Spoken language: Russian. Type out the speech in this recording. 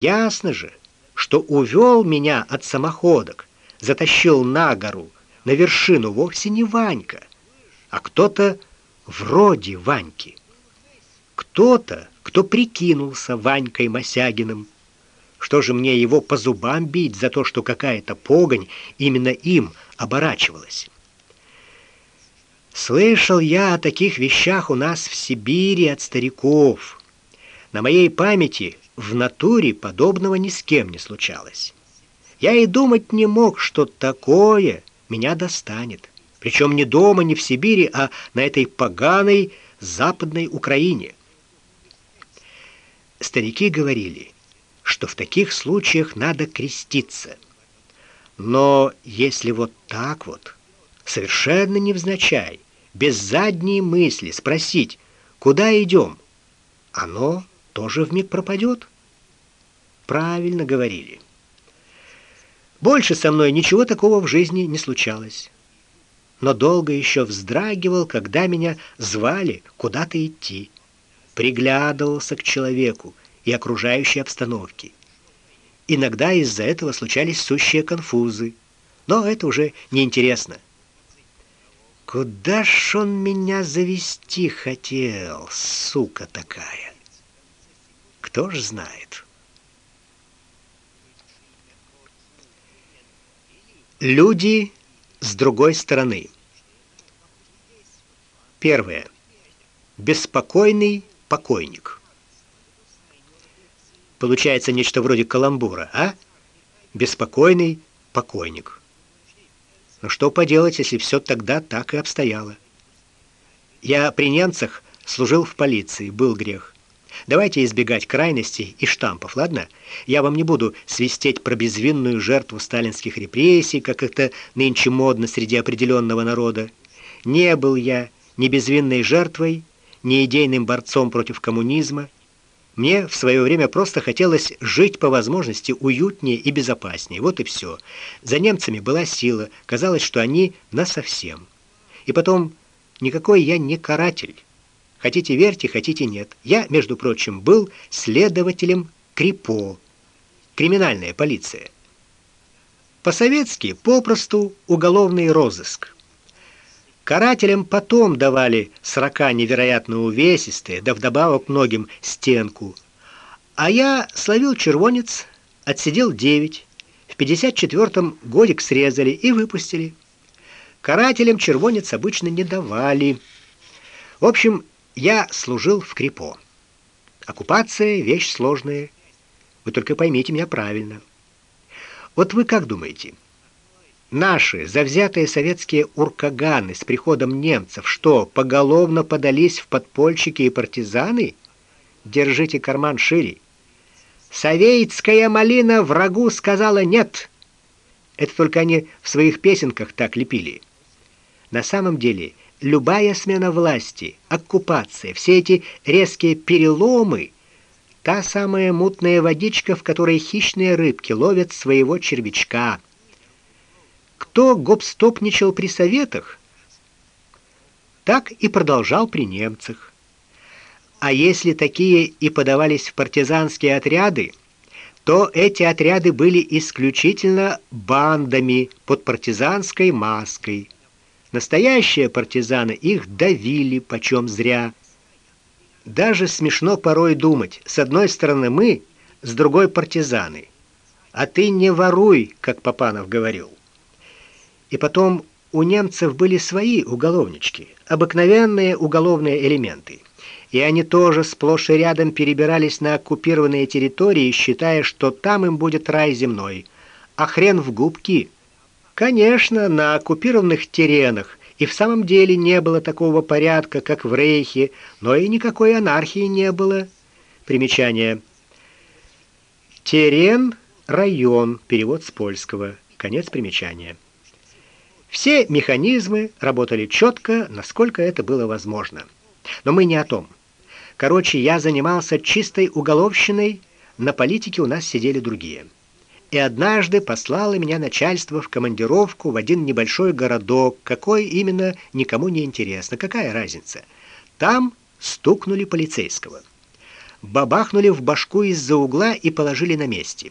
Ясно же, что увел меня от самоходок, затащил на гору, на вершину вовсе не Ванька, а кто-то вроде Ваньки. Кто-то, кто прикинулся Ванькой Мосягиным. Что же мне его по зубам бить за то, что какая-то погонь именно им оборачивалась? Слышал я о таких вещах у нас в Сибири от стариков. На моей памяти в натуре подобного ни с кем не случалось. Я и думать не мог, что такое меня достанет. Причем не дома, не в Сибири, а на этой поганой западной Украине. Старики говорили, что в таких случаях надо креститься. Но если вот так вот, совершенно невзначай, без задней мысли спросить, куда идем, оно тоже вмиг пропадет. Правильно говорили. Больше со мной ничего такого в жизни не случалось. Но долго еще вздрагивал, когда меня звали куда-то идти. Приглядывался к человеку и окружающей обстановке. Иногда из-за этого случались сущие конфузы, но это уже неинтересно. Куда ж он меня завести хотел, сука такая? Кто ж знает? Люди с другой стороны. Первое. Беспокойный покойник. Получается нечто вроде каламбура, а? Беспокойный покойник. Но что поделать, если все тогда так и обстояло? Я при немцах служил в полиции, был грех. Давайте избегать крайностей и штампов, ладно? Я вам не буду свистеть про безвинную жертву сталинских репрессий, как это нынче модно среди определенного народа. Не был я ни безвинной жертвой, ни идейным борцом против коммунизма. Мне в свое время просто хотелось жить по возможности уютнее и безопаснее. Вот и все. За немцами была сила, казалось, что они насовсем. И потом никакой я не каратель. Хотите верьте, хотите нет. Я, между прочим, был следователем КРИПО. Криминальная полиция. По-советски попросту уголовный розыск. Карателям потом давали срока невероятно увесистые, да вдобавок многим стенку. А я словил червонец, отсидел 9. В 54-м годик срезали и выпустили. Карателям червонец обычно не давали. В общем, я служил в Крипо. Оккупация вещь сложная. Вы только поймите меня правильно. Вот вы как думаете? Наши завзятые советские уркаганы с приходом немцев что, поголовно подались в подпольщики и партизаны? Держите карман шире. Советская малина врагу сказала нет. Это только они в своих песенках так лепили. На самом деле, любая смена власти, оккупация, все эти резкие переломы та самая мутная водичка, в которой хищные рыбки ловят своего червячка. Кто гопстопничал при советах, так и продолжал при немцах. А если такие и подавались в партизанские отряды, то эти отряды были исключительно бандами под партизанской маской. Настоящие партизаны их давили почем зря. Даже смешно порой думать. С одной стороны мы, с другой партизаны. А ты не воруй, как Папанов говорил. И потом у немцев были свои уголовнички, обыкновенные уголовные элементы. И они тоже сплошь и рядом перебирались на оккупированные территории, считая, что там им будет рай земной. А хрен в губки – Конечно, на оккупированных теренах и в самом деле не было такого порядка, как в Рейхе, но и никакой анархии не было. Примечание. Терен район, перевод с польского. Конец примечания. Все механизмы работали четко, насколько это было возможно. Но мы не о том. Короче, я занимался чистой уголовщиной, на политике у нас сидели другие и однажды послало меня начальство в командировку в один небольшой городок, какой именно никому не интересно, какая разница. Там стукнули полицейского. бабахнули в башку из-за угла и положили на месте.